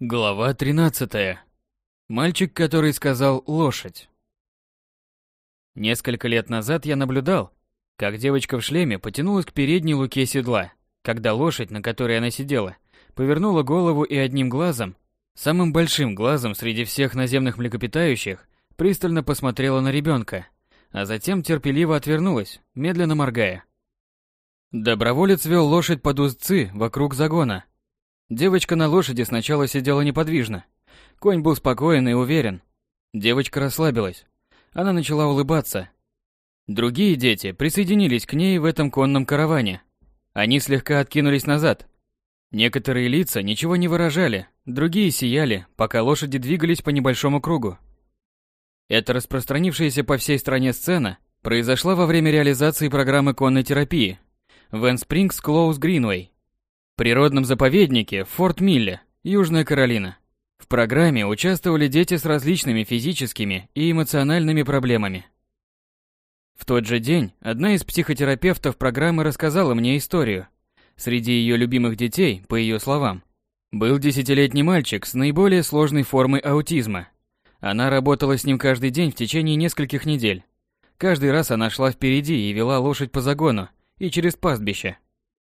Глава 13. Мальчик, который сказал «лошадь». Несколько лет назад я наблюдал, как девочка в шлеме потянулась к передней луке седла, когда лошадь, на которой она сидела, повернула голову и одним глазом, самым большим глазом среди всех наземных млекопитающих, пристально посмотрела на ребенка, а затем терпеливо отвернулась, медленно моргая. Доброволец вел лошадь под узцы вокруг загона, Девочка на лошади сначала сидела неподвижно. Конь был спокоен и уверен. Девочка расслабилась. Она начала улыбаться. Другие дети присоединились к ней в этом конном караване. Они слегка откинулись назад. Некоторые лица ничего не выражали, другие сияли, пока лошади двигались по небольшому кругу. Эта распространившаяся по всей стране сцена произошла во время реализации программы конной терапии в Энспрингс Клоус Гринвей природном заповеднике Форт Милле, Южная Каролина. В программе участвовали дети с различными физическими и эмоциональными проблемами. В тот же день одна из психотерапевтов программы рассказала мне историю. Среди ее любимых детей, по ее словам, был десятилетний мальчик с наиболее сложной формой аутизма. Она работала с ним каждый день в течение нескольких недель. Каждый раз она шла впереди и вела лошадь по загону и через пастбище.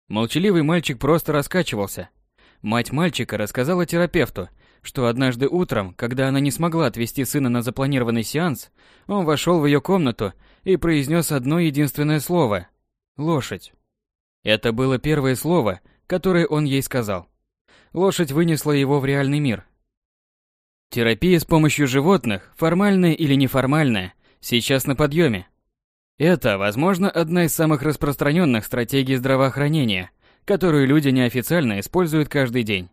Молчаливый мальчик просто раскачивался. Мать мальчика рассказала терапевту, что однажды утром, когда она не смогла отвезти сына на запланированный сеанс, он вошел в ее комнату и произнес одно единственное слово – «лошадь». Это было первое слово, которое он ей сказал. Лошадь вынесла его в реальный мир. Терапия с помощью животных, формальная или неформальная, сейчас на подъеме. Это, возможно, одна из самых распространенных стратегий здравоохранения, которую люди неофициально используют каждый день.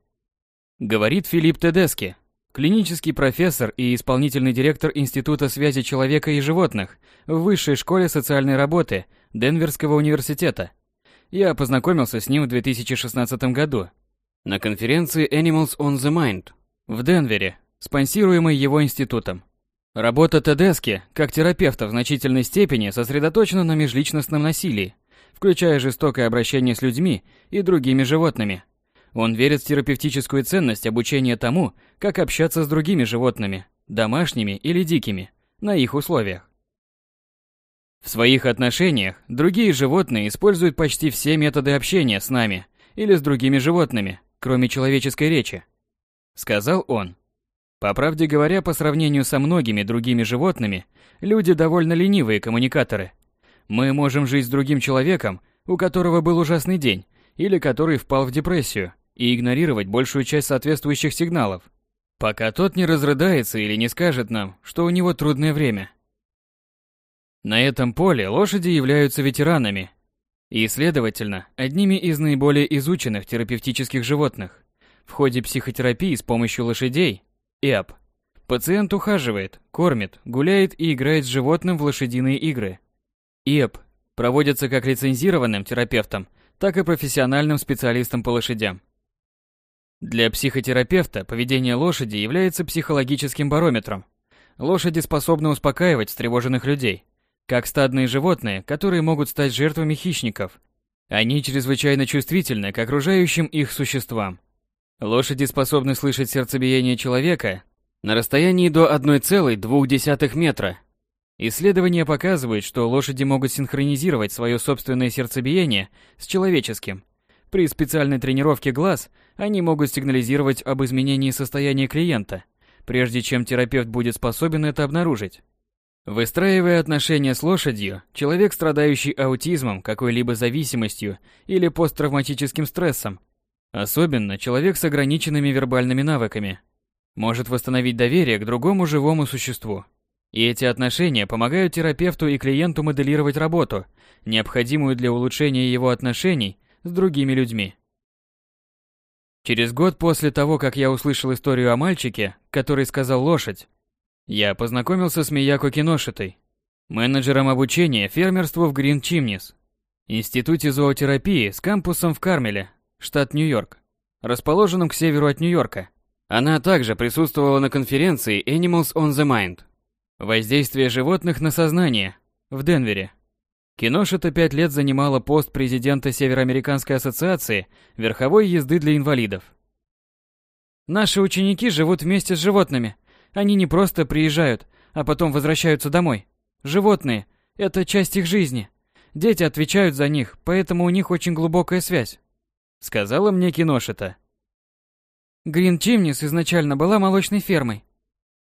Говорит Филипп Тедески, клинический профессор и исполнительный директор Института связи человека и животных в Высшей школе социальной работы Денверского университета. Я познакомился с ним в 2016 году на конференции Animals on the Mind в Денвере, спонсируемой его институтом. Работа Тедески, как терапевта в значительной степени сосредоточена на межличностном насилии, включая жестокое обращение с людьми и другими животными. Он верит в терапевтическую ценность обучения тому, как общаться с другими животными, домашними или дикими, на их условиях. В своих отношениях другие животные используют почти все методы общения с нами или с другими животными, кроме человеческой речи. Сказал он. По правде говоря, по сравнению со многими другими животными, люди довольно ленивые коммуникаторы. Мы можем жить с другим человеком, у которого был ужасный день, или который впал в депрессию, и игнорировать большую часть соответствующих сигналов, пока тот не разрыдается или не скажет нам, что у него трудное время. На этом поле лошади являются ветеранами и, следовательно, одними из наиболее изученных терапевтических животных. В ходе психотерапии с помощью лошадей ИАП. Пациент ухаживает, кормит, гуляет и играет с животным в лошадиные игры. ИАП проводится как лицензированным терапевтом, так и профессиональным специалистом по лошадям. Для психотерапевта поведение лошади является психологическим барометром. Лошади способны успокаивать встревоженных людей, как стадные животные, которые могут стать жертвами хищников. Они чрезвычайно чувствительны к окружающим их существам. Лошади способны слышать сердцебиение человека на расстоянии до 1,2 метра. Исследования показывают, что лошади могут синхронизировать свое собственное сердцебиение с человеческим. При специальной тренировке глаз они могут сигнализировать об изменении состояния клиента, прежде чем терапевт будет способен это обнаружить. Выстраивая отношения с лошадью, человек, страдающий аутизмом, какой-либо зависимостью или посттравматическим стрессом, Особенно человек с ограниченными вербальными навыками может восстановить доверие к другому живому существу. И эти отношения помогают терапевту и клиенту моделировать работу, необходимую для улучшения его отношений с другими людьми. Через год после того, как я услышал историю о мальчике, который сказал лошадь, я познакомился с Мияко Киношитой, менеджером обучения фермерству в Грин Чимнис, институте зоотерапии с кампусом в Кармеле, штат Нью-Йорк, расположенном к северу от Нью-Йорка. Она также присутствовала на конференции Animals on the Mind. Воздействие животных на сознание в Денвере. Киношета пять лет занимала пост президента Североамериканской ассоциации верховой езды для инвалидов. Наши ученики живут вместе с животными. Они не просто приезжают, а потом возвращаются домой. Животные – это часть их жизни. Дети отвечают за них, поэтому у них очень глубокая связь. Сказала мне киношита. Грин Чимнис изначально была молочной фермой.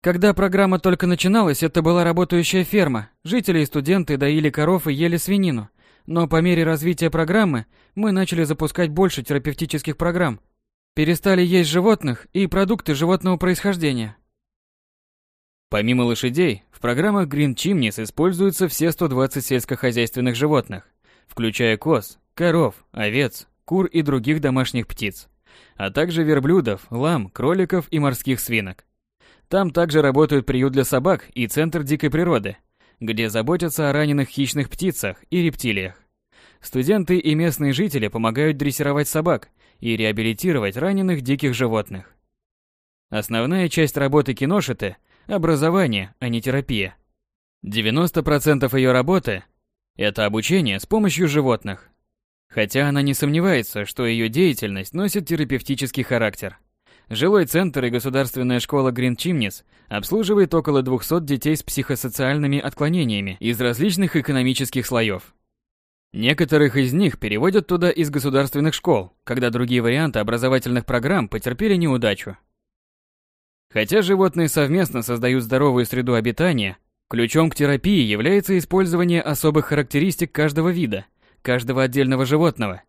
Когда программа только начиналась, это была работающая ферма. Жители и студенты доили коров и ели свинину. Но по мере развития программы мы начали запускать больше терапевтических программ. Перестали есть животных и продукты животного происхождения. Помимо лошадей, в программах Green Chimneys используются все 120 сельскохозяйственных животных, включая коз, коров, овец, кур и других домашних птиц, а также верблюдов, лам, кроликов и морских свинок. Там также работают приют для собак и центр дикой природы, где заботятся о раненых хищных птицах и рептилиях. Студенты и местные жители помогают дрессировать собак и реабилитировать раненых диких животных. Основная часть работы киношиты – образование, а не терапия. 90% ее работы – это обучение с помощью животных. Хотя она не сомневается, что ее деятельность носит терапевтический характер. Жилой центр и государственная школа Green Chimneys обслуживает около 200 детей с психосоциальными отклонениями из различных экономических слоев. Некоторых из них переводят туда из государственных школ, когда другие варианты образовательных программ потерпели неудачу. Хотя животные совместно создают здоровую среду обитания, ключом к терапии является использование особых характеристик каждого вида, каждого отдельного животного.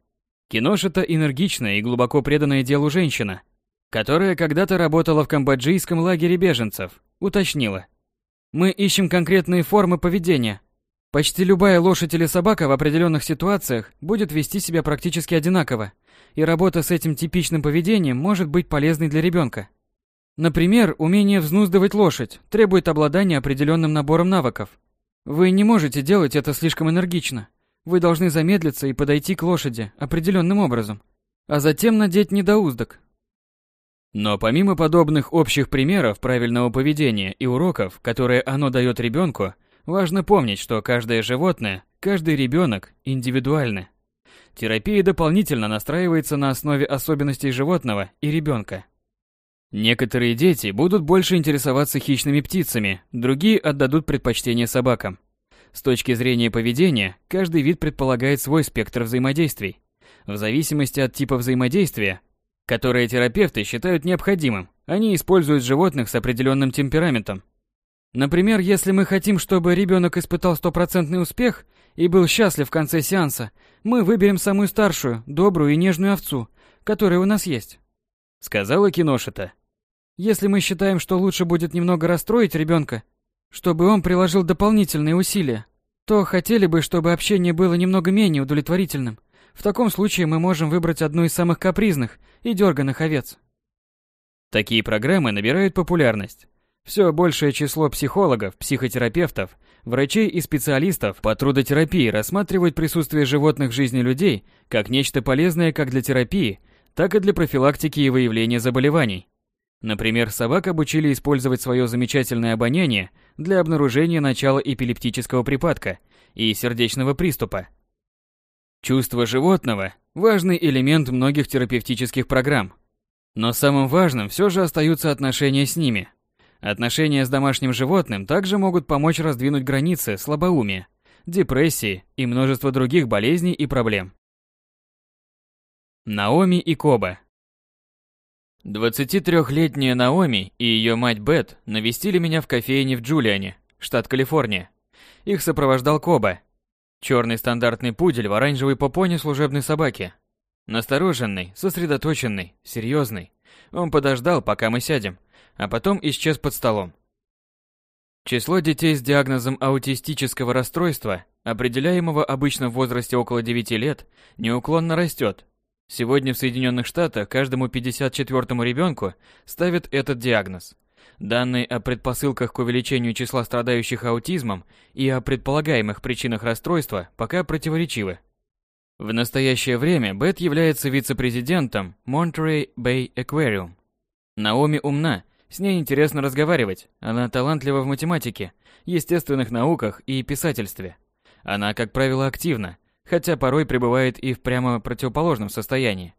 Киношита энергичная и глубоко преданная делу женщина, которая когда-то работала в камбоджийском лагере беженцев, уточнила. Мы ищем конкретные формы поведения, Почти любая лошадь или собака в определенных ситуациях будет вести себя практически одинаково, и работа с этим типичным поведением может быть полезной для ребенка. Например, умение взнуздывать лошадь требует обладания определенным набором навыков. Вы не можете делать это слишком энергично. Вы должны замедлиться и подойти к лошади определенным образом, а затем надеть недоуздок. Но помимо подобных общих примеров правильного поведения и уроков, которые оно дает ребенку, Важно помнить, что каждое животное, каждый ребенок индивидуальны. Терапия дополнительно настраивается на основе особенностей животного и ребенка. Некоторые дети будут больше интересоваться хищными птицами, другие отдадут предпочтение собакам. С точки зрения поведения, каждый вид предполагает свой спектр взаимодействий. В зависимости от типа взаимодействия, которое терапевты считают необходимым, они используют животных с определенным темпераментом, Например, если мы хотим, чтобы ребенок испытал стопроцентный успех и был счастлив в конце сеанса, мы выберем самую старшую, добрую и нежную овцу, которая у нас есть. Сказала киношита. Если мы считаем, что лучше будет немного расстроить ребенка, чтобы он приложил дополнительные усилия, то хотели бы, чтобы общение было немного менее удовлетворительным. В таком случае мы можем выбрать одну из самых капризных и дерганых овец. Такие программы набирают популярность. Все большее число психологов, психотерапевтов, врачей и специалистов по трудотерапии рассматривают присутствие животных в жизни людей как нечто полезное как для терапии, так и для профилактики и выявления заболеваний. Например, собак обучили использовать свое замечательное обоняние для обнаружения начала эпилептического припадка и сердечного приступа. Чувство животного – важный элемент многих терапевтических программ. Но самым важным все же остаются отношения с ними – Отношения с домашним животным также могут помочь раздвинуть границы слабоумия, депрессии и множества других болезней и проблем. Наоми и Коба 23-летняя Наоми и ее мать Бет навестили меня в кофейне в Джулиане, штат Калифорния. Их сопровождал Коба, черный стандартный пудель в оранжевой попоне служебной собаки. Настороженный, сосредоточенный, серьезный. Он подождал, пока мы сядем, а потом исчез под столом. Число детей с диагнозом аутистического расстройства, определяемого обычно в возрасте около 9 лет, неуклонно растет. Сегодня в Соединенных Штатах каждому 54-му ребенку ставят этот диагноз. Данные о предпосылках к увеличению числа страдающих аутизмом и о предполагаемых причинах расстройства пока противоречивы. В настоящее время Бет является вице-президентом Monterey Bay Aquarium. Наоми умна с ней интересно разговаривать. Она талантлива в математике, естественных науках и писательстве. Она, как правило, активна, хотя порой пребывает и в прямо противоположном состоянии.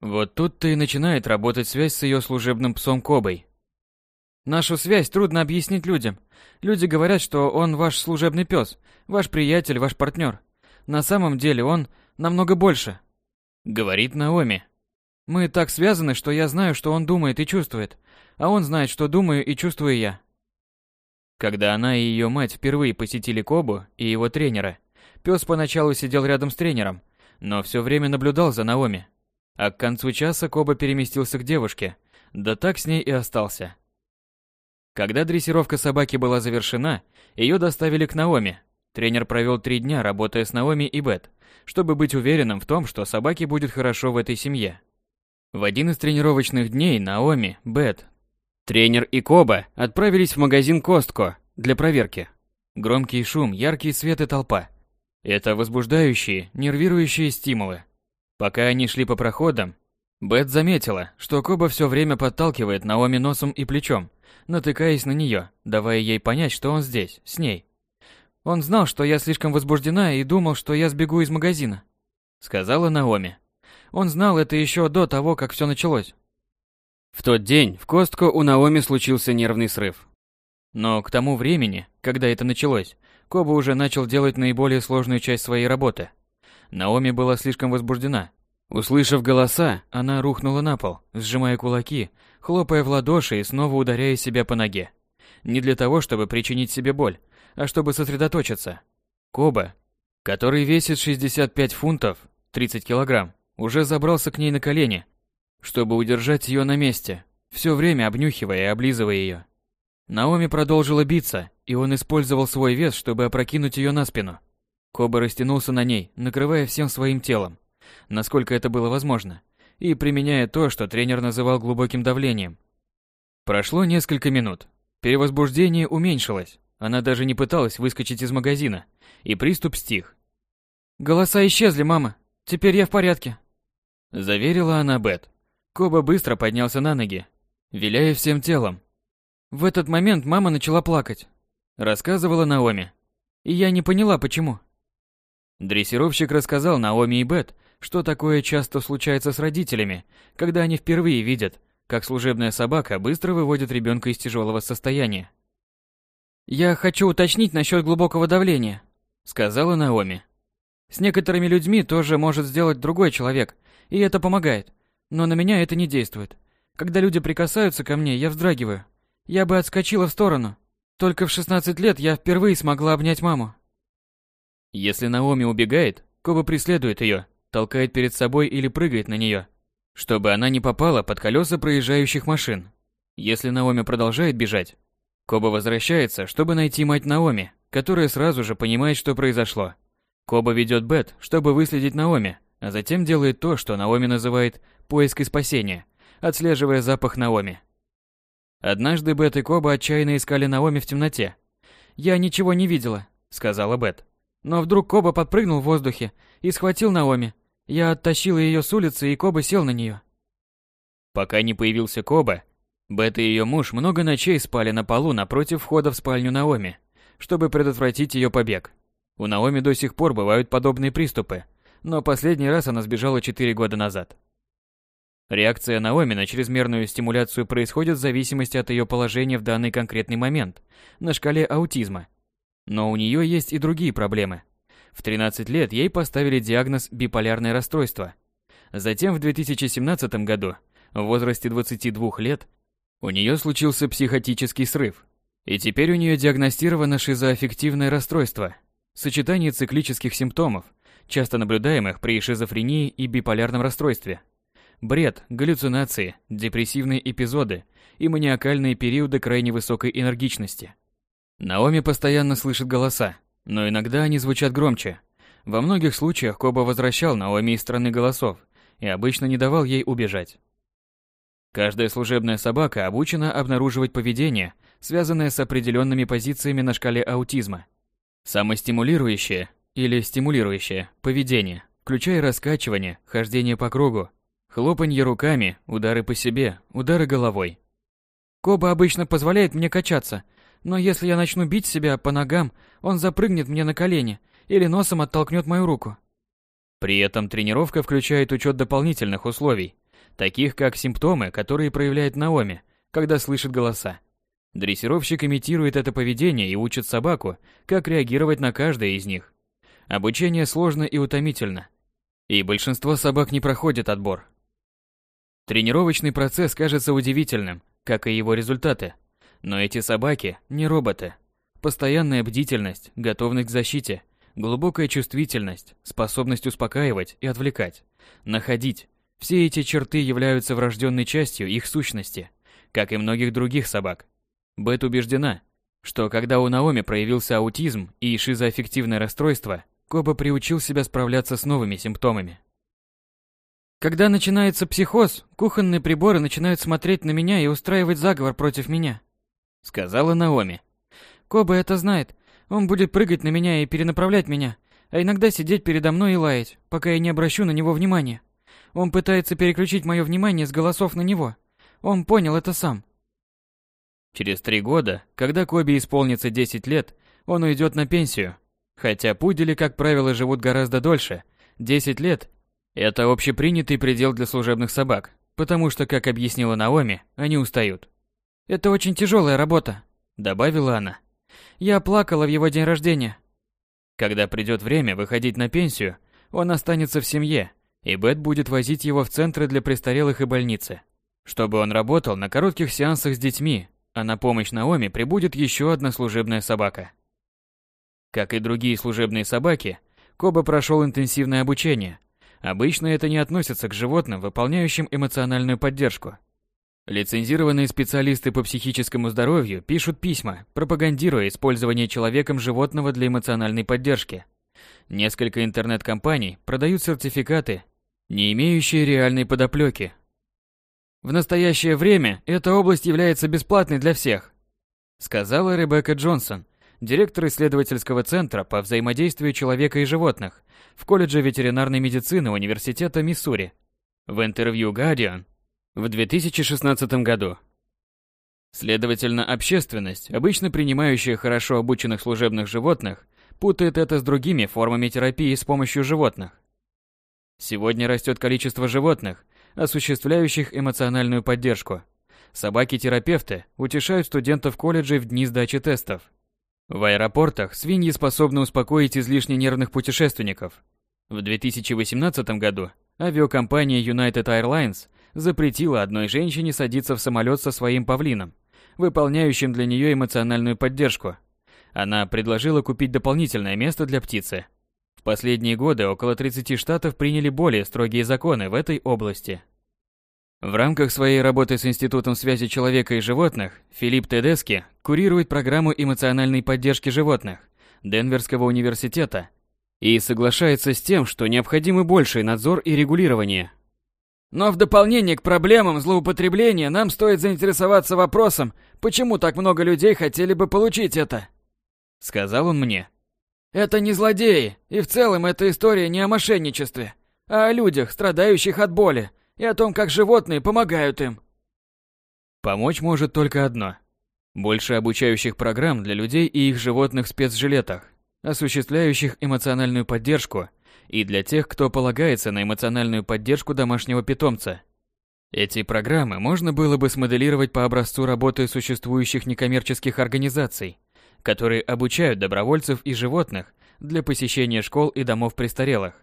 Вот тут-то и начинает работать связь с ее служебным псом Кобой. Нашу связь трудно объяснить людям. Люди говорят, что он ваш служебный пес, ваш приятель, ваш партнер. На самом деле он намного больше. Говорит Наоми. Мы так связаны, что я знаю, что он думает и чувствует, а он знает, что думаю и чувствую я. Когда она и ее мать впервые посетили Кобу и его тренера, пес поначалу сидел рядом с тренером, но все время наблюдал за Наоми. А к концу часа Коба переместился к девушке, да так с ней и остался. Когда дрессировка собаки была завершена, ее доставили к Наоми. Тренер провел три дня, работая с Наоми и Бет, чтобы быть уверенным в том, что собаке будет хорошо в этой семье. В один из тренировочных дней Наоми, Бет, тренер и Коба отправились в магазин Костко для проверки. Громкий шум, яркий свет и толпа. Это возбуждающие, нервирующие стимулы. Пока они шли по проходам, Бет заметила, что Коба все время подталкивает Наоми носом и плечом, натыкаясь на нее, давая ей понять, что он здесь, с ней. Он знал, что я слишком возбуждена и думал, что я сбегу из магазина, сказала Наоми. Он знал это еще до того, как все началось. В тот день в Костко у Наоми случился нервный срыв. Но к тому времени, когда это началось, Коба уже начал делать наиболее сложную часть своей работы. Наоми была слишком возбуждена. Услышав голоса, она рухнула на пол, сжимая кулаки, хлопая в ладоши и снова ударяя себя по ноге. Не для того, чтобы причинить себе боль, а чтобы сосредоточиться. Коба, который весит 65 фунтов, 30 килограмм, уже забрался к ней на колени, чтобы удержать ее на месте, все время обнюхивая и облизывая ее. Наоми продолжила биться, и он использовал свой вес, чтобы опрокинуть ее на спину. Коба растянулся на ней, накрывая всем своим телом, насколько это было возможно, и применяя то, что тренер называл глубоким давлением. Прошло несколько минут. Перевозбуждение уменьшилось. Она даже не пыталась выскочить из магазина, и приступ стих. «Голоса исчезли, мама. Теперь я в порядке», — заверила она Бет. Коба быстро поднялся на ноги, виляя всем телом. В этот момент мама начала плакать, рассказывала Наоми. И я не поняла, почему. Дрессировщик рассказал Наоми и Бет, что такое часто случается с родителями, когда они впервые видят, как служебная собака быстро выводит ребенка из тяжелого состояния. «Я хочу уточнить насчет глубокого давления», — сказала Наоми. «С некоторыми людьми тоже может сделать другой человек, и это помогает. Но на меня это не действует. Когда люди прикасаются ко мне, я вздрагиваю. Я бы отскочила в сторону. Только в 16 лет я впервые смогла обнять маму. Если Наоми убегает, Коба преследует ее, толкает перед собой или прыгает на нее, чтобы она не попала под колеса проезжающих машин. Если Наоми продолжает бежать, Коба возвращается, чтобы найти мать Наоми, которая сразу же понимает, что произошло. Коба ведет Бет, чтобы выследить Наоми, а затем делает то, что Наоми называет поиск и спасение, отслеживая запах Наоми. Однажды Бет и Коба отчаянно искали Наоми в темноте. «Я ничего не видела», — сказала Бет. Но вдруг Коба подпрыгнул в воздухе и схватил Наоми. Я оттащила ее с улицы, и Коба сел на нее. Пока не появился Коба, Бет и ее муж много ночей спали на полу напротив входа в спальню Наоми, чтобы предотвратить ее побег. У Наоми до сих пор бывают подобные приступы, но последний раз она сбежала 4 года назад. Реакция Наоми на чрезмерную стимуляцию происходит в зависимости от ее положения в данный конкретный момент на шкале аутизма. Но у нее есть и другие проблемы. В 13 лет ей поставили диагноз биполярное расстройство. Затем в 2017 году, в возрасте 22 лет, у нее случился психотический срыв. И теперь у нее диагностировано шизоаффективное расстройство, сочетание циклических симптомов, часто наблюдаемых при шизофрении и биполярном расстройстве. Бред, галлюцинации, депрессивные эпизоды и маниакальные периоды крайне высокой энергичности. Наоми постоянно слышит голоса, но иногда они звучат громче. Во многих случаях Коба возвращал Наоми из страны голосов и обычно не давал ей убежать. Каждая служебная собака обучена обнаруживать поведение, связанное с определенными позициями на шкале аутизма. Самостимулирующее или стимулирующее поведение, включая раскачивание, хождение по кругу, хлопанье руками, удары по себе, удары головой. Коба обычно позволяет мне качаться, но если я начну бить себя по ногам, он запрыгнет мне на колени или носом оттолкнет мою руку. При этом тренировка включает учет дополнительных условий, таких как симптомы, которые проявляет Наоми, когда слышит голоса. Дрессировщик имитирует это поведение и учит собаку, как реагировать на каждое из них. Обучение сложно и утомительно, и большинство собак не проходит отбор. Тренировочный процесс кажется удивительным, как и его результаты. Но эти собаки не роботы. Постоянная бдительность, готовность к защите, глубокая чувствительность, способность успокаивать и отвлекать, находить – все эти черты являются врожденной частью их сущности, как и многих других собак. Бет убеждена, что когда у Наоми проявился аутизм и шизоаффективное расстройство, Коба приучил себя справляться с новыми симптомами. Когда начинается психоз, кухонные приборы начинают смотреть на меня и устраивать заговор против меня, сказала Наоми. Коба это знает. Он будет прыгать на меня и перенаправлять меня, а иногда сидеть передо мной и лаять, пока я не обращу на него внимания. Он пытается переключить мое внимание с голосов на него. Он понял это сам. Через три года, когда Коби исполнится 10 лет, он уйдет на пенсию. Хотя пудели, как правило, живут гораздо дольше. 10 лет это общепринятый предел для служебных собак, потому что, как объяснила Наоми, они устают. «Это очень тяжелая работа», — добавила она. «Я плакала в его день рождения». Когда придет время выходить на пенсию, он останется в семье, и Бет будет возить его в центры для престарелых и больницы, чтобы он работал на коротких сеансах с детьми, а на помощь Наоми прибудет еще одна служебная собака. Как и другие служебные собаки, Коба прошел интенсивное обучение, Обычно это не относится к животным, выполняющим эмоциональную поддержку. Лицензированные специалисты по психическому здоровью пишут письма, пропагандируя использование человеком животного для эмоциональной поддержки. Несколько интернет-компаний продают сертификаты, не имеющие реальной подоплеки. В настоящее время эта область является бесплатной для всех, сказала Ребекка Джонсон, директор исследовательского центра по взаимодействию человека и животных в колледже ветеринарной медицины Университета Миссури в интервью Guardian в 2016 году. Следовательно, общественность, обычно принимающая хорошо обученных служебных животных, путает это с другими формами терапии с помощью животных. Сегодня растет количество животных, осуществляющих эмоциональную поддержку. Собаки-терапевты утешают студентов колледжей в дни сдачи тестов. В аэропортах свиньи способны успокоить излишне нервных путешественников. В 2018 году авиакомпания United Airlines запретила одной женщине садиться в самолет со своим павлином, выполняющим для нее эмоциональную поддержку. Она предложила купить дополнительное место для птицы. В последние годы около 30 штатов приняли более строгие законы в этой области. В рамках своей работы с Институтом связи человека и животных Филипп Тедески курирует программу эмоциональной поддержки животных Денверского университета и соглашается с тем, что необходимы больший надзор и регулирование. Но в дополнение к проблемам злоупотребления нам стоит заинтересоваться вопросом, почему так много людей хотели бы получить это. Сказал он мне. Это не злодеи, и в целом эта история не о мошенничестве, а о людях, страдающих от боли, и о том, как животные помогают им. Помочь может только одно. Больше обучающих программ для людей и их животных в спецжилетах, осуществляющих эмоциональную поддержку, и для тех, кто полагается на эмоциональную поддержку домашнего питомца. Эти программы можно было бы смоделировать по образцу работы существующих некоммерческих организаций, которые обучают добровольцев и животных для посещения школ и домов престарелых.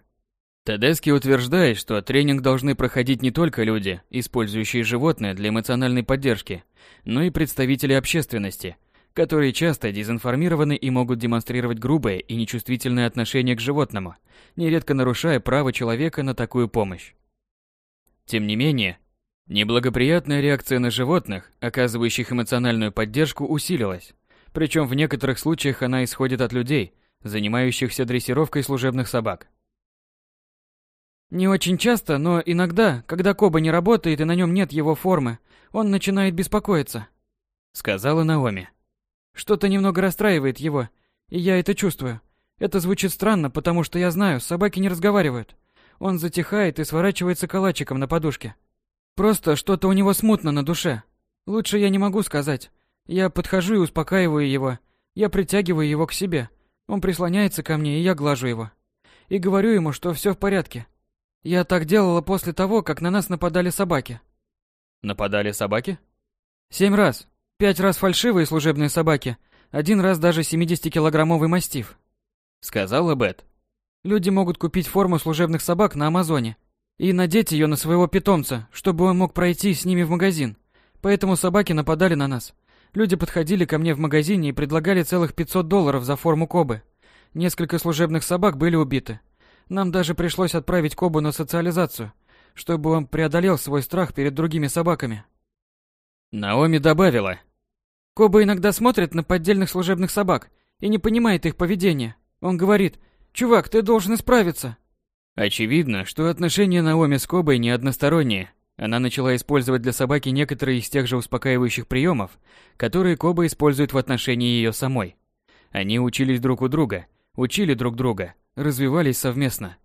Тедески утверждает, что тренинг должны проходить не только люди, использующие животное для эмоциональной поддержки, но и представители общественности, которые часто дезинформированы и могут демонстрировать грубое и нечувствительное отношение к животному, нередко нарушая право человека на такую помощь. Тем не менее, неблагоприятная реакция на животных, оказывающих эмоциональную поддержку, усилилась. Причем в некоторых случаях она исходит от людей, занимающихся дрессировкой служебных собак. Не очень часто, но иногда, когда Коба не работает и на нем нет его формы, он начинает беспокоиться. Сказала Наоми. Что-то немного расстраивает его, и я это чувствую. Это звучит странно, потому что я знаю, собаки не разговаривают. Он затихает и сворачивается калачиком на подушке. Просто что-то у него смутно на душе. Лучше я не могу сказать. Я подхожу и успокаиваю его. Я притягиваю его к себе. Он прислоняется ко мне, и я глажу его. И говорю ему, что все в порядке. Я так делала после того, как на нас нападали собаки. Нападали собаки? Семь раз. Пять раз фальшивые служебные собаки, один раз даже 70-килограммовый мастиф. Сказала Бет. Люди могут купить форму служебных собак на Амазоне и надеть ее на своего питомца, чтобы он мог пройти с ними в магазин. Поэтому собаки нападали на нас. Люди подходили ко мне в магазине и предлагали целых 500 долларов за форму Кобы. Несколько служебных собак были убиты. Нам даже пришлось отправить Кобу на социализацию, чтобы он преодолел свой страх перед другими собаками. Наоми добавила. Коба иногда смотрит на поддельных служебных собак и не понимает их поведения. Он говорит, «Чувак, ты должен исправиться». Очевидно, что отношения Наоми с Кобой не односторонние. Она начала использовать для собаки некоторые из тех же успокаивающих приемов, которые Коба использует в отношении ее самой. Они учились друг у друга, учили друг друга, развивались совместно.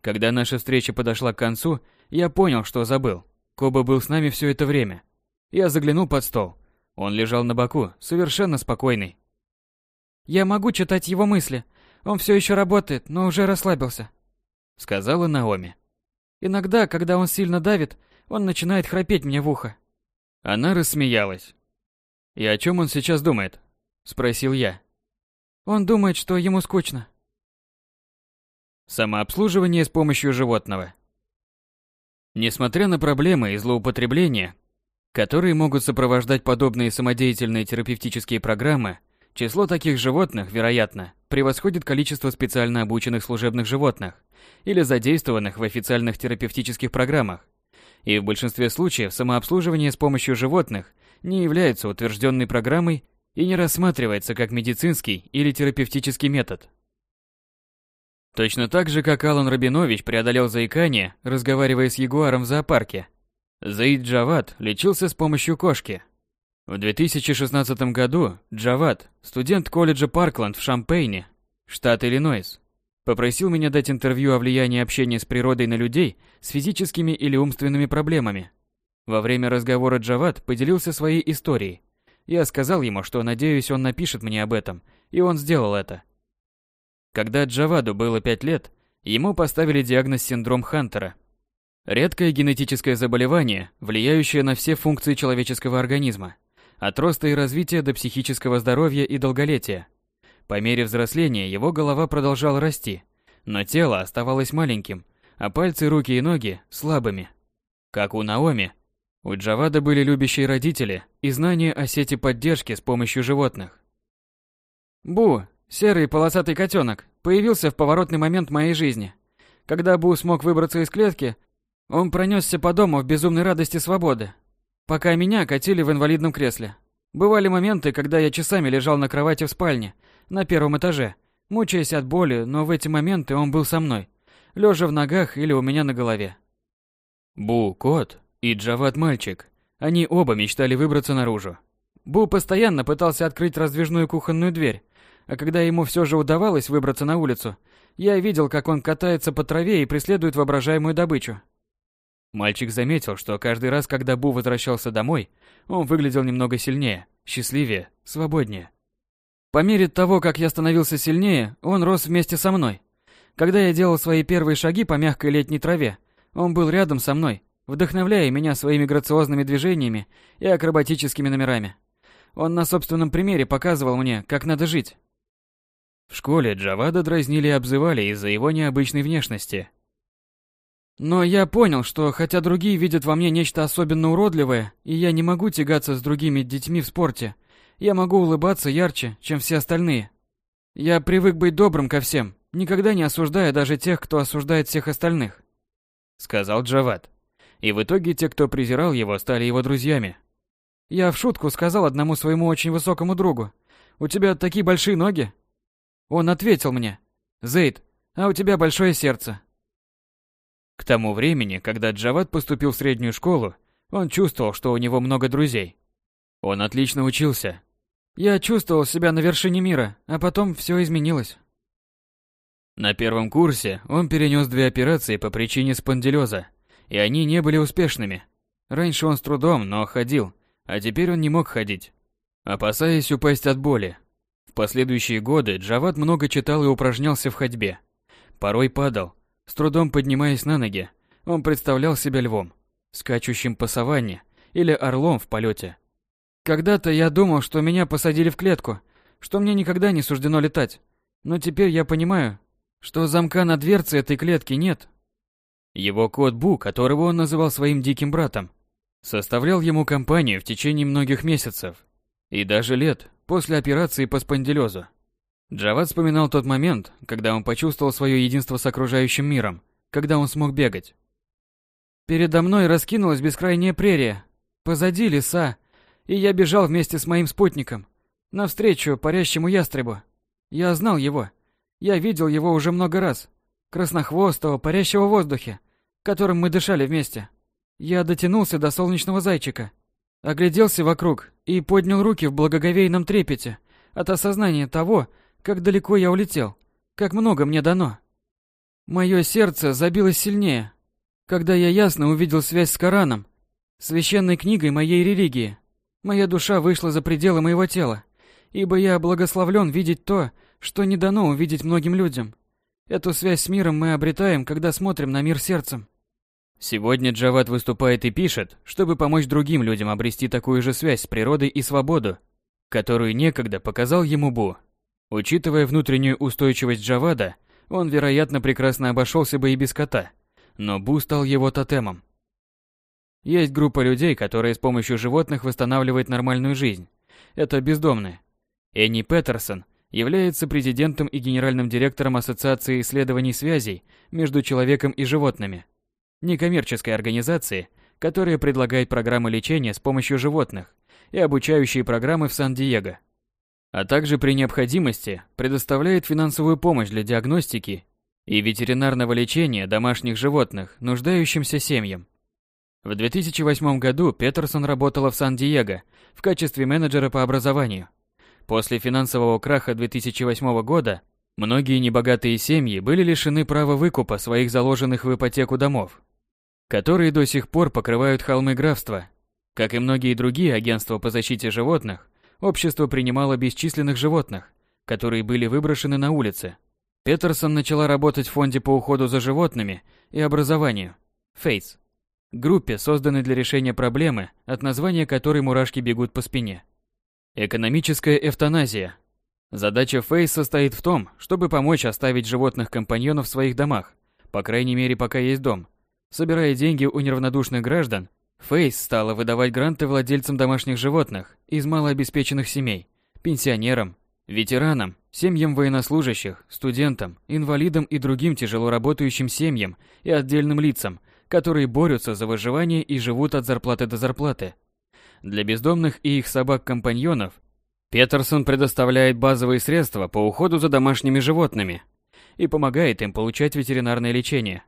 Когда наша встреча подошла к концу, я понял, что забыл. Коба был с нами все это время. Я заглянул под стол. Он лежал на боку, совершенно спокойный. «Я могу читать его мысли. Он все еще работает, но уже расслабился», — сказала Наоми. «Иногда, когда он сильно давит, он начинает храпеть мне в ухо». Она рассмеялась. «И о чем он сейчас думает?» — спросил я. «Он думает, что ему скучно». Самообслуживание с помощью животного. Несмотря на проблемы и злоупотребления, которые могут сопровождать подобные самодеятельные терапевтические программы, число таких животных, вероятно, превосходит количество специально обученных служебных животных или задействованных в официальных терапевтических программах. И в большинстве случаев самообслуживание с помощью животных не является утвержденной программой и не рассматривается как медицинский или терапевтический метод. Точно так же, как Алан Рабинович преодолел заикание, разговаривая с ягуаром в зоопарке, Заид Джават лечился с помощью кошки. В 2016 году Джават, студент колледжа Паркленд в Шампейне, штат Иллинойс, попросил меня дать интервью о влиянии общения с природой на людей с физическими или умственными проблемами. Во время разговора Джават поделился своей историей. Я сказал ему, что надеюсь, он напишет мне об этом, и он сделал это. Когда Джаваду было 5 лет, ему поставили диагноз синдром Хантера. Редкое генетическое заболевание, влияющее на все функции человеческого организма, от роста и развития до психического здоровья и долголетия. По мере взросления его голова продолжала расти, но тело оставалось маленьким, а пальцы, руки и ноги – слабыми. Как у Наоми, у Джавада были любящие родители и знания о сети поддержки с помощью животных. Бу, Серый полосатый котенок появился в поворотный момент моей жизни. Когда Бу смог выбраться из клетки, он пронесся по дому в безумной радости свободы, пока меня катили в инвалидном кресле. Бывали моменты, когда я часами лежал на кровати в спальне, на первом этаже, мучаясь от боли, но в эти моменты он был со мной, лежа в ногах или у меня на голове. Бу – кот и Джават – мальчик. Они оба мечтали выбраться наружу. Бу постоянно пытался открыть раздвижную кухонную дверь, а когда ему все же удавалось выбраться на улицу, я видел, как он катается по траве и преследует воображаемую добычу. Мальчик заметил, что каждый раз, когда Бу возвращался домой, он выглядел немного сильнее, счастливее, свободнее. По мере того, как я становился сильнее, он рос вместе со мной. Когда я делал свои первые шаги по мягкой летней траве, он был рядом со мной, вдохновляя меня своими грациозными движениями и акробатическими номерами. Он на собственном примере показывал мне, как надо жить. В школе Джавада дразнили и обзывали из-за его необычной внешности. Но я понял, что хотя другие видят во мне нечто особенно уродливое, и я не могу тягаться с другими детьми в спорте, я могу улыбаться ярче, чем все остальные. Я привык быть добрым ко всем, никогда не осуждая даже тех, кто осуждает всех остальных. Сказал Джавад. И в итоге те, кто презирал его, стали его друзьями. Я в шутку сказал одному своему очень высокому другу. «У тебя такие большие ноги, он ответил мне, «Зейд, а у тебя большое сердце». К тому времени, когда Джават поступил в среднюю школу, он чувствовал, что у него много друзей. Он отлично учился. Я чувствовал себя на вершине мира, а потом все изменилось. На первом курсе он перенес две операции по причине спондилеза, и они не были успешными. Раньше он с трудом, но ходил, а теперь он не мог ходить, опасаясь упасть от боли. В последующие годы Джават много читал и упражнялся в ходьбе. Порой падал, С трудом поднимаясь на ноги, он представлял себя львом, скачущим по саванне или орлом в полете. Когда-то я думал, что меня посадили в клетку, что мне никогда не суждено летать. Но теперь я понимаю, что замка на дверце этой клетки нет. Его кот Бу, которого он называл своим диким братом, составлял ему компанию в течение многих месяцев и даже лет после операции по спондилезу. Джават вспоминал тот момент, когда он почувствовал свое единство с окружающим миром, когда он смог бегать. Передо мной раскинулась бескрайняя прерия, позади леса, и я бежал вместе с моим спутником, навстречу парящему ястребу. Я знал его. Я видел его уже много раз. Краснохвостого, парящего в воздухе, которым мы дышали вместе. Я дотянулся до солнечного зайчика, огляделся вокруг и поднял руки в благоговейном трепете от осознания того, как далеко я улетел, как много мне дано. Мое сердце забилось сильнее, когда я ясно увидел связь с Кораном, священной книгой моей религии. Моя душа вышла за пределы моего тела, ибо я благословлен видеть то, что не дано увидеть многим людям. Эту связь с миром мы обретаем, когда смотрим на мир сердцем. Сегодня Джават выступает и пишет, чтобы помочь другим людям обрести такую же связь с природой и свободу, которую некогда показал ему Бу. Учитывая внутреннюю устойчивость Джавада, он, вероятно, прекрасно обошелся бы и без кота – но Бу стал его тотемом. Есть группа людей, которые с помощью животных восстанавливают нормальную жизнь. Это бездомные. Энни Петерсон является президентом и генеральным директором Ассоциации исследований связей между человеком и животными, некоммерческой организации, которая предлагает программы лечения с помощью животных и обучающие программы в Сан-Диего, а также при необходимости предоставляет финансовую помощь для диагностики и ветеринарного лечения домашних животных, нуждающимся семьям. В 2008 году Петерсон работала в Сан-Диего в качестве менеджера по образованию. После финансового краха 2008 года многие небогатые семьи были лишены права выкупа своих заложенных в ипотеку домов, которые до сих пор покрывают холмы графства. Как и многие другие агентства по защите животных, общество принимало бесчисленных животных, которые были выброшены на улицы – Петерсон начала работать в фонде по уходу за животными и образованию FACE, группе, созданной для решения проблемы, от названия которой мурашки бегут по спине. Экономическая эвтаназия. Задача FACE состоит в том, чтобы помочь оставить животных-компаньонов в своих домах, по крайней мере, пока есть дом. Собирая деньги у неравнодушных граждан, FACE стала выдавать гранты владельцам домашних животных из малообеспеченных семей, пенсионерам, ветеранам, семьям военнослужащих, студентам, инвалидам и другим тяжело работающим семьям и отдельным лицам, которые борются за выживание и живут от зарплаты до зарплаты. Для бездомных и их собак-компаньонов Петерсон предоставляет базовые средства по уходу за домашними животными и помогает им получать ветеринарное лечение.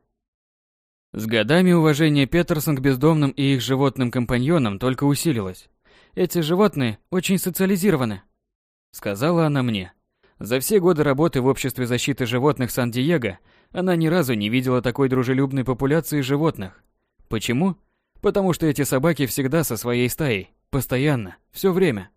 С годами уважение Петерсон к бездомным и их животным-компаньонам только усилилось. Эти животные очень социализированы, сказала она мне. За все годы работы в обществе защиты животных Сан-Диего она ни разу не видела такой дружелюбной популяции животных. Почему? Потому что эти собаки всегда со своей стаей, постоянно, все время.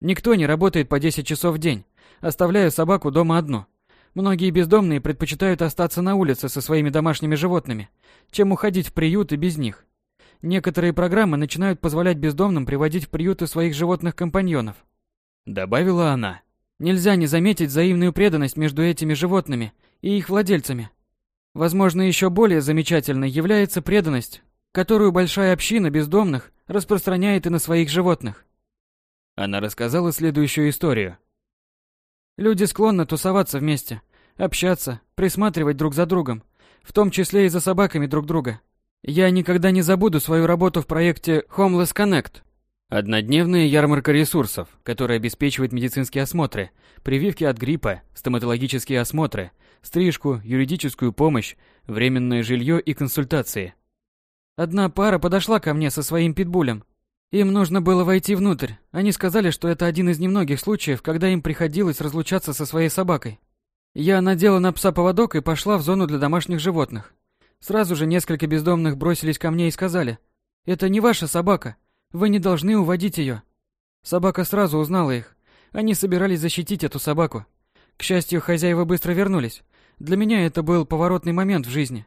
Никто не работает по 10 часов в день, оставляя собаку дома одну. Многие бездомные предпочитают остаться на улице со своими домашними животными, чем уходить в приюты без них. Некоторые программы начинают позволять бездомным приводить в приюты своих животных-компаньонов. Добавила она. Нельзя не заметить взаимную преданность между этими животными и их владельцами. Возможно, еще более замечательной является преданность, которую большая община бездомных распространяет и на своих животных. Она рассказала следующую историю. Люди склонны тусоваться вместе, общаться, присматривать друг за другом, в том числе и за собаками друг друга. Я никогда не забуду свою работу в проекте Homeless Connect, Однодневная ярмарка ресурсов, которая обеспечивает медицинские осмотры, прививки от гриппа, стоматологические осмотры, стрижку, юридическую помощь, временное жилье и консультации. Одна пара подошла ко мне со своим питбулем. Им нужно было войти внутрь. Они сказали, что это один из немногих случаев, когда им приходилось разлучаться со своей собакой. Я надела на пса поводок и пошла в зону для домашних животных. Сразу же несколько бездомных бросились ко мне и сказали, «Это не ваша собака, вы не должны уводить ее. Собака сразу узнала их. Они собирались защитить эту собаку. К счастью, хозяева быстро вернулись. Для меня это был поворотный момент в жизни.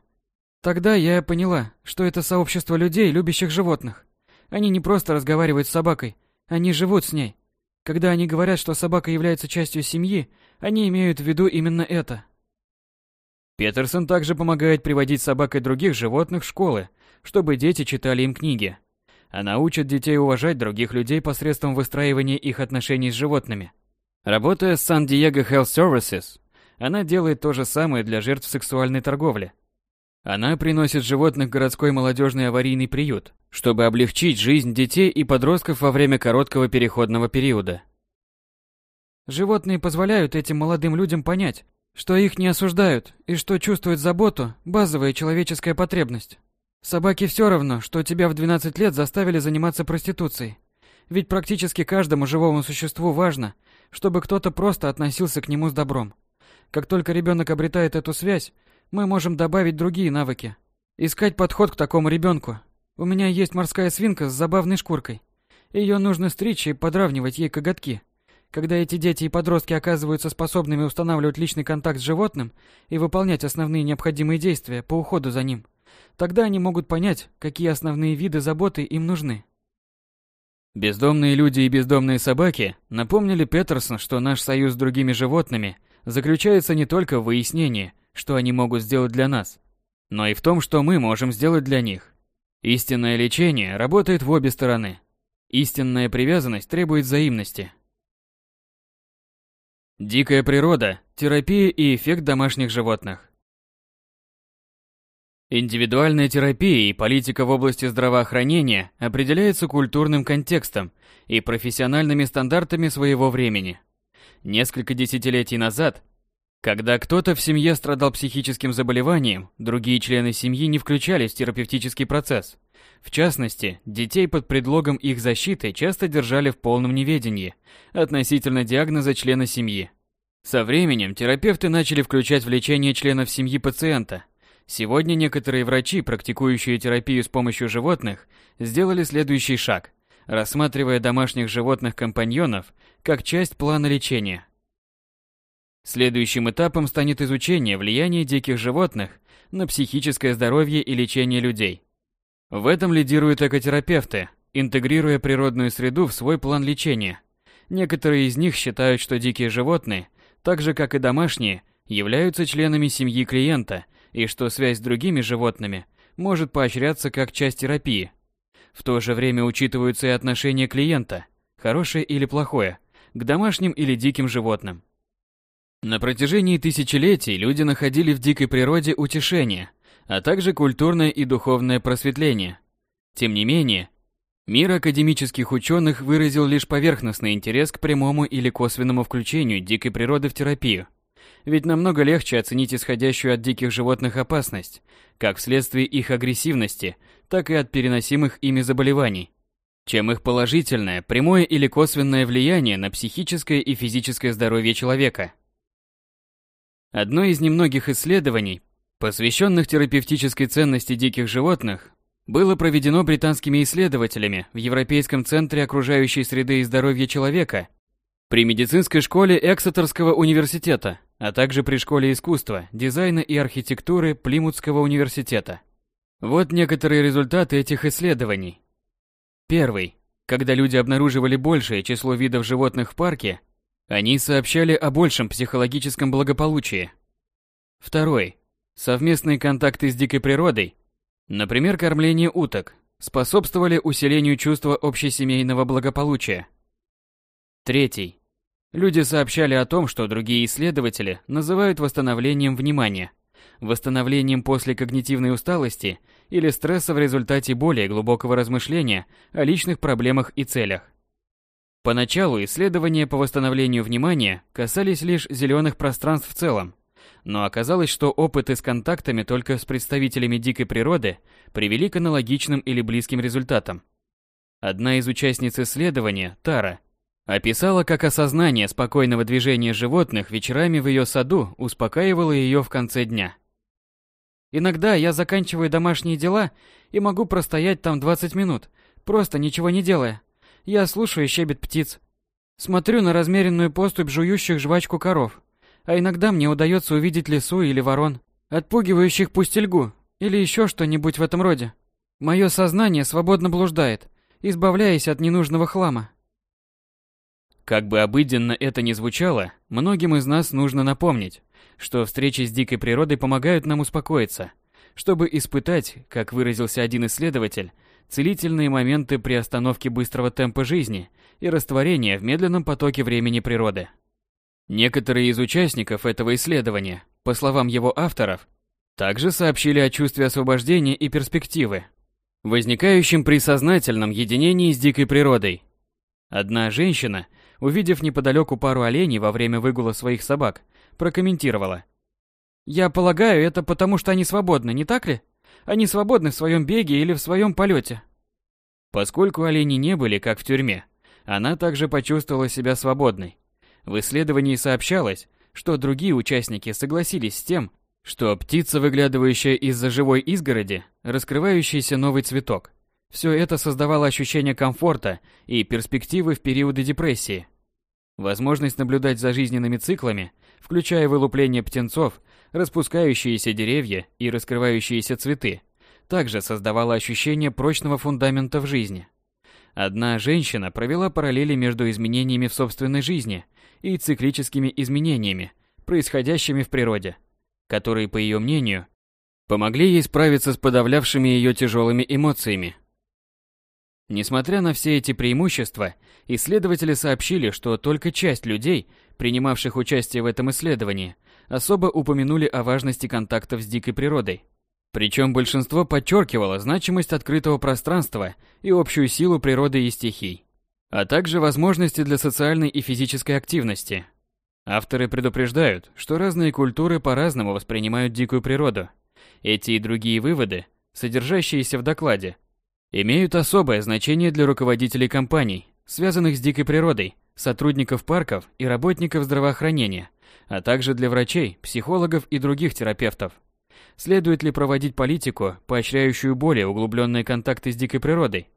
Тогда я поняла, что это сообщество людей, любящих животных. Они не просто разговаривают с собакой, они живут с ней. Когда они говорят, что собака является частью семьи, они имеют в виду именно это. Петерсон также помогает приводить собак и других животных в школы, чтобы дети читали им книги. Она учит детей уважать других людей посредством выстраивания их отношений с животными. Работая с San Diego Health Services, она делает то же самое для жертв сексуальной торговли. Она приносит животных в городской молодежный аварийный приют, чтобы облегчить жизнь детей и подростков во время короткого переходного периода. Животные позволяют этим молодым людям понять, что их не осуждают и что чувствуют заботу – базовая человеческая потребность. Собаке все равно, что тебя в 12 лет заставили заниматься проституцией. Ведь практически каждому живому существу важно, чтобы кто-то просто относился к нему с добром. Как только ребенок обретает эту связь, мы можем добавить другие навыки. Искать подход к такому ребенку. У меня есть морская свинка с забавной шкуркой. Ее нужно стричь и подравнивать ей коготки. Когда эти дети и подростки оказываются способными устанавливать личный контакт с животным и выполнять основные необходимые действия по уходу за ним, тогда они могут понять, какие основные виды заботы им нужны. Бездомные люди и бездомные собаки напомнили Петерсон, что наш союз с другими животными заключается не только в выяснении, что они могут сделать для нас, но и в том, что мы можем сделать для них. Истинное лечение работает в обе стороны. Истинная привязанность требует взаимности. Дикая природа, терапия и эффект домашних животных. Индивидуальная терапия и политика в области здравоохранения определяется культурным контекстом и профессиональными стандартами своего времени. Несколько десятилетий назад когда кто-то в семье страдал психическим заболеванием, другие члены семьи не включались в терапевтический процесс. В частности, детей под предлогом их защиты часто держали в полном неведении относительно диагноза члена семьи. Со временем терапевты начали включать в лечение членов семьи пациента. Сегодня некоторые врачи, практикующие терапию с помощью животных, сделали следующий шаг, рассматривая домашних животных-компаньонов как часть плана лечения. Следующим этапом станет изучение влияния диких животных на психическое здоровье и лечение людей. В этом лидируют экотерапевты, интегрируя природную среду в свой план лечения. Некоторые из них считают, что дикие животные, так же как и домашние, являются членами семьи клиента и что связь с другими животными может поощряться как часть терапии. В то же время учитываются и отношения клиента, хорошее или плохое, к домашним или диким животным. На протяжении тысячелетий люди находили в дикой природе утешение, а также культурное и духовное просветление. Тем не менее, мир академических ученых выразил лишь поверхностный интерес к прямому или косвенному включению дикой природы в терапию. Ведь намного легче оценить исходящую от диких животных опасность, как вследствие их агрессивности, так и от переносимых ими заболеваний, чем их положительное, прямое или косвенное влияние на психическое и физическое здоровье человека – Одно из немногих исследований, посвященных терапевтической ценности диких животных, было проведено британскими исследователями в Европейском центре окружающей среды и здоровья человека при медицинской школе Эксетерского университета, а также при школе искусства, дизайна и архитектуры Плимутского университета. Вот некоторые результаты этих исследований. Первый. Когда люди обнаруживали большее число видов животных в парке, они сообщали о большем психологическом благополучии. Второй. Совместные контакты с дикой природой, например, кормление уток, способствовали усилению чувства общесемейного благополучия. Третий. Люди сообщали о том, что другие исследователи называют восстановлением внимания, восстановлением после когнитивной усталости или стресса в результате более глубокого размышления о личных проблемах и целях. Поначалу исследования по восстановлению внимания касались лишь зеленых пространств в целом, но оказалось, что опыты с контактами только с представителями дикой природы привели к аналогичным или близким результатам. Одна из участниц исследования, Тара, описала, как осознание спокойного движения животных вечерами в ее саду успокаивало ее в конце дня. Иногда я заканчиваю домашние дела и могу простоять там 20 минут, просто ничего не делая. Я слушаю щебет птиц. Смотрю на размеренную поступь жующих жвачку коров. А иногда мне удается увидеть лису или ворон, отпугивающих пустельгу, или еще что-нибудь в этом роде. Мое сознание свободно блуждает, избавляясь от ненужного хлама. Как бы обыденно это ни звучало, многим из нас нужно напомнить, что встречи с дикой природой помогают нам успокоиться, чтобы испытать, как выразился один исследователь, целительные моменты при остановке быстрого темпа жизни и растворения в медленном потоке времени природы. Некоторые из участников этого исследования, по словам его авторов, также сообщили о чувстве освобождения и перспективы, возникающем при сознательном единении с дикой природой. Одна женщина, увидев неподалеку пару оленей во время выгула своих собак, прокомментировала. «Я полагаю, это потому, что они свободны, не так ли? Они свободны в своем беге или в своем полете». Поскольку олени не были как в тюрьме, она также почувствовала себя свободной. В исследовании сообщалось, что другие участники согласились с тем, что птица, выглядывающая из-за живой изгороди, раскрывающийся новый цветок, все это создавало ощущение комфорта и перспективы в периоды депрессии. Возможность наблюдать за жизненными циклами, включая вылупление птенцов, распускающиеся деревья и раскрывающиеся цветы, также создавала ощущение прочного фундамента в жизни. Одна женщина провела параллели между изменениями в собственной жизни и циклическими изменениями, происходящими в природе, которые, по ее мнению, помогли ей справиться с подавлявшими ее тяжелыми эмоциями. Несмотря на все эти преимущества, исследователи сообщили, что только часть людей, принимавших участие в этом исследовании, особо упомянули о важности контактов с дикой природой. Причем большинство подчеркивало значимость открытого пространства и общую силу природы и стихий, а также возможности для социальной и физической активности. Авторы предупреждают, что разные культуры по-разному воспринимают дикую природу. Эти и другие выводы, содержащиеся в докладе, имеют особое значение для руководителей компаний, связанных с дикой природой, сотрудников парков и работников здравоохранения, а также для врачей, психологов и других терапевтов. Следует ли проводить политику, поощряющую более углубленные контакты с дикой природой?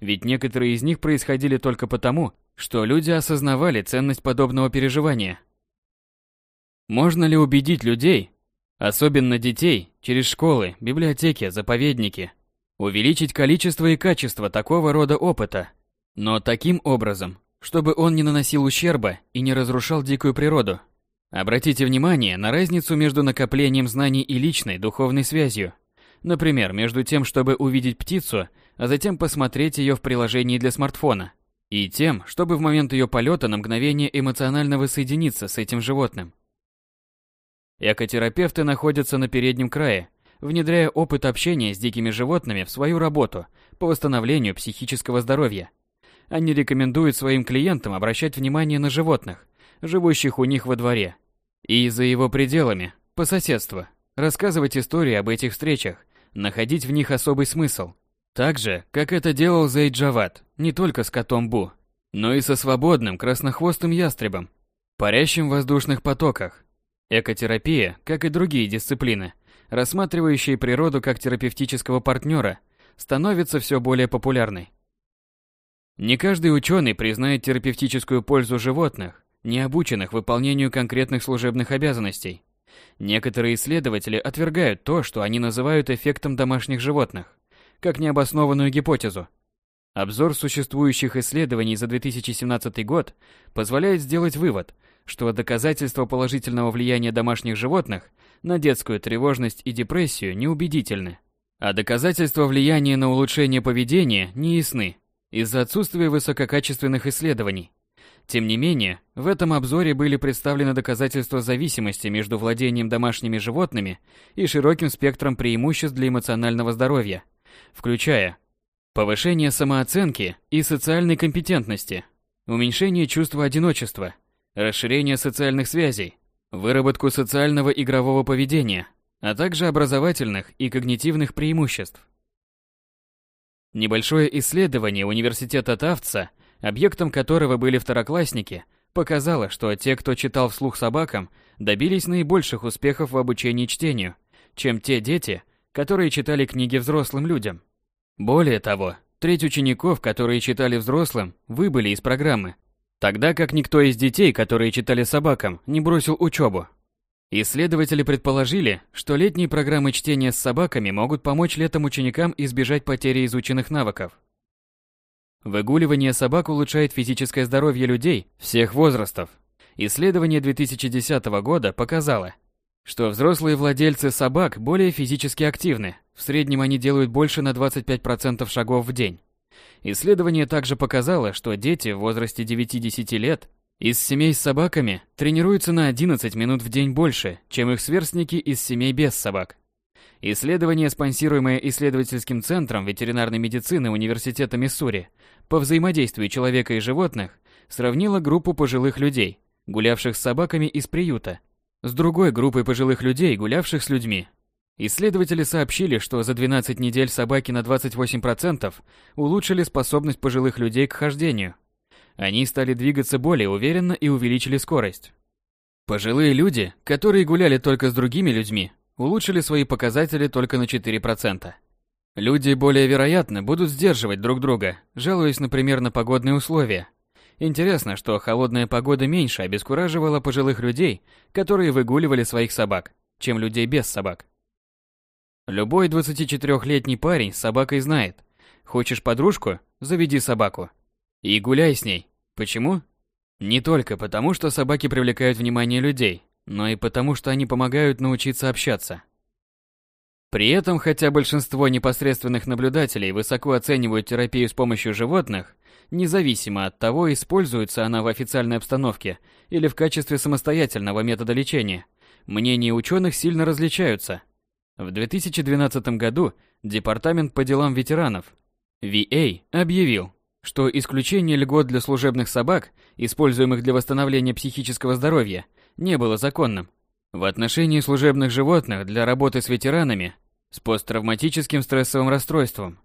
Ведь некоторые из них происходили только потому, что люди осознавали ценность подобного переживания. Можно ли убедить людей, особенно детей, через школы, библиотеки, заповедники, увеличить количество и качество такого рода опыта, но таким образом, чтобы он не наносил ущерба и не разрушал дикую природу? Обратите внимание на разницу между накоплением знаний и личной духовной связью. Например, между тем, чтобы увидеть птицу, а затем посмотреть ее в приложении для смартфона, и тем, чтобы в момент ее полета на мгновение эмоционально воссоединиться с этим животным. Экотерапевты находятся на переднем крае, внедряя опыт общения с дикими животными в свою работу по восстановлению психического здоровья. Они рекомендуют своим клиентам обращать внимание на животных, живущих у них во дворе, и за его пределами, по соседству, рассказывать истории об этих встречах, находить в них особый смысл. Так же, как это делал Зейд Джават, не только с котом Бу, но и со свободным краснохвостым ястребом, парящим в воздушных потоках. Экотерапия, как и другие дисциплины, рассматривающие природу как терапевтического партнера, становится все более популярной. Не каждый ученый признает терапевтическую пользу животных, не обученных выполнению конкретных служебных обязанностей. Некоторые исследователи отвергают то, что они называют эффектом домашних животных, как необоснованную гипотезу. Обзор существующих исследований за 2017 год позволяет сделать вывод, что доказательства положительного влияния домашних животных на детскую тревожность и депрессию неубедительны, а доказательства влияния на улучшение поведения неясны из-за отсутствия высококачественных исследований. Тем не менее, в этом обзоре были представлены доказательства зависимости между владением домашними животными и широким спектром преимуществ для эмоционального здоровья, включая повышение самооценки и социальной компетентности, уменьшение чувства одиночества, расширение социальных связей, выработку социального игрового поведения, а также образовательных и когнитивных преимуществ. Небольшое исследование университета Тавца объектом которого были второклассники, показало, что те, кто читал вслух собакам, добились наибольших успехов в обучении чтению, чем те дети, которые читали книги взрослым людям. Более того, треть учеников, которые читали взрослым, выбыли из программы. Тогда как никто из детей, которые читали собакам, не бросил учебу. Исследователи предположили, что летние программы чтения с собаками могут помочь летом ученикам избежать потери изученных навыков. Выгуливание собак улучшает физическое здоровье людей всех возрастов. Исследование 2010 года показало, что взрослые владельцы собак более физически активны, в среднем они делают больше на 25% шагов в день. Исследование также показало, что дети в возрасте 9-10 лет из семей с собаками тренируются на 11 минут в день больше, чем их сверстники из семей без собак. Исследование, спонсируемое исследовательским центром ветеринарной медицины Университета Миссури по взаимодействию человека и животных, сравнило группу пожилых людей, гулявших с собаками из приюта, с другой группой пожилых людей, гулявших с людьми. Исследователи сообщили, что за 12 недель собаки на 28% улучшили способность пожилых людей к хождению – они стали двигаться более уверенно и увеличили скорость. Пожилые люди, которые гуляли только с другими людьми, улучшили свои показатели только на 4%. Люди более вероятно будут сдерживать друг друга, жалуясь, например, на погодные условия. Интересно, что холодная погода меньше обескураживала пожилых людей, которые выгуливали своих собак, чем людей без собак. Любой 24-летний парень с собакой знает. Хочешь подружку? Заведи собаку. И гуляй с ней. Почему? Не только потому, что собаки привлекают внимание людей, но и потому, что они помогают научиться общаться. При этом, хотя большинство непосредственных наблюдателей высоко оценивают терапию с помощью животных, независимо от того, используется она в официальной обстановке или в качестве самостоятельного метода лечения, мнения ученых сильно различаются. В 2012 году Департамент по делам ветеранов VA объявил, что исключение льгот для служебных собак, используемых для восстановления психического здоровья, не было законным. В отношении служебных животных для работы с ветеранами с посттравматическим стрессовым расстройством.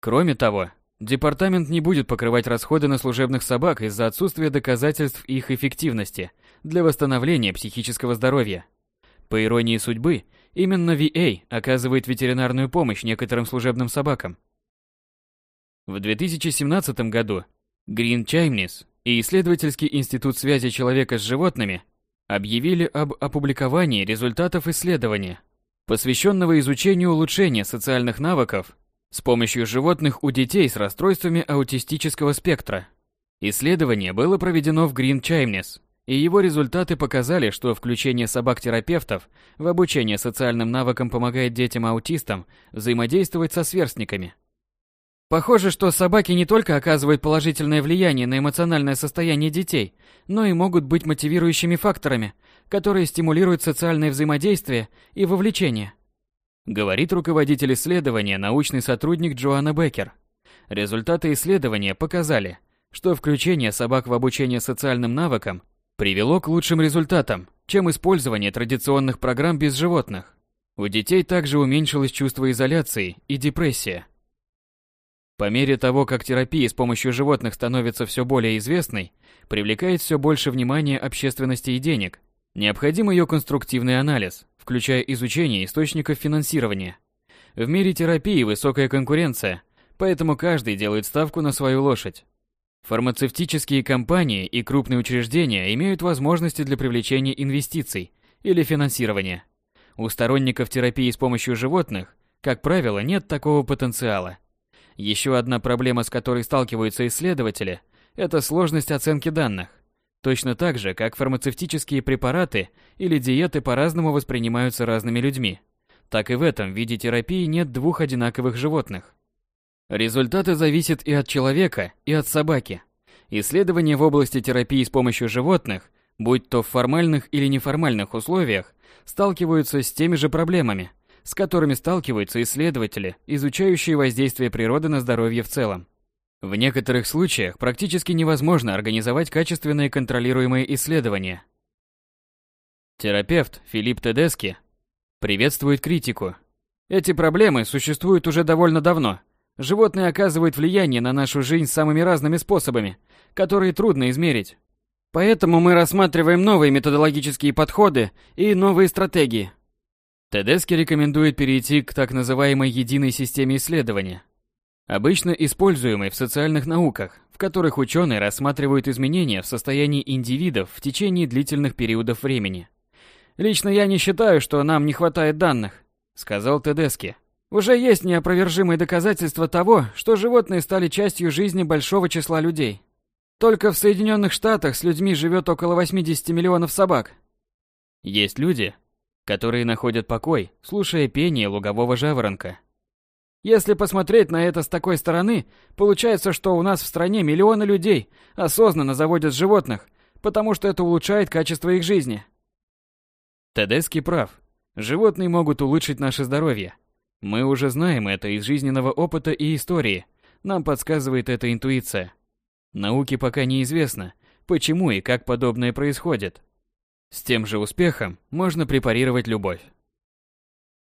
Кроме того, департамент не будет покрывать расходы на служебных собак из-за отсутствия доказательств их эффективности для восстановления психического здоровья. По иронии судьбы, именно VA оказывает ветеринарную помощь некоторым служебным собакам, в 2017 году Green Chimneys и исследовательский институт связи человека с животными объявили об опубликовании результатов исследования, посвященного изучению улучшения социальных навыков с помощью животных у детей с расстройствами аутистического спектра. Исследование было проведено в Green Chimneys, и его результаты показали, что включение собак-терапевтов в обучение социальным навыкам помогает детям-аутистам взаимодействовать со сверстниками – Похоже, что собаки не только оказывают положительное влияние на эмоциональное состояние детей, но и могут быть мотивирующими факторами, которые стимулируют социальное взаимодействие и вовлечение. Говорит руководитель исследования, научный сотрудник Джоанна Беккер. Результаты исследования показали, что включение собак в обучение социальным навыкам привело к лучшим результатам, чем использование традиционных программ без животных. У детей также уменьшилось чувство изоляции и депрессия. По мере того, как терапия с помощью животных становится все более известной, привлекает все больше внимания общественности и денег, необходим ее конструктивный анализ, включая изучение источников финансирования. В мире терапии высокая конкуренция, поэтому каждый делает ставку на свою лошадь. Фармацевтические компании и крупные учреждения имеют возможности для привлечения инвестиций или финансирования. У сторонников терапии с помощью животных, как правило, нет такого потенциала – еще одна проблема, с которой сталкиваются исследователи, это сложность оценки данных. Точно так же, как фармацевтические препараты или диеты по-разному воспринимаются разными людьми, так и в этом виде терапии нет двух одинаковых животных. Результаты зависят и от человека, и от собаки. Исследования в области терапии с помощью животных, будь то в формальных или неформальных условиях, сталкиваются с теми же проблемами, с которыми сталкиваются исследователи, изучающие воздействие природы на здоровье в целом. В некоторых случаях практически невозможно организовать качественные контролируемые исследования. Терапевт Филипп Тедески приветствует критику. Эти проблемы существуют уже довольно давно. Животные оказывают влияние на нашу жизнь самыми разными способами, которые трудно измерить. Поэтому мы рассматриваем новые методологические подходы и новые стратегии, Тедески рекомендует перейти к так называемой единой системе исследования, обычно используемой в социальных науках, в которых ученые рассматривают изменения в состоянии индивидов в течение длительных периодов времени. «Лично я не считаю, что нам не хватает данных», — сказал Тедески. «Уже есть неопровержимые доказательства того, что животные стали частью жизни большого числа людей. Только в Соединенных Штатах с людьми живет около 80 миллионов собак». Есть люди, которые находят покой, слушая пение лугового жаворонка. Если посмотреть на это с такой стороны, получается, что у нас в стране миллионы людей осознанно заводят животных, потому что это улучшает качество их жизни. Тедески прав. Животные могут улучшить наше здоровье. Мы уже знаем это из жизненного опыта и истории. Нам подсказывает эта интуиция. Науке пока неизвестно, почему и как подобное происходит. С тем же успехом можно препарировать любовь.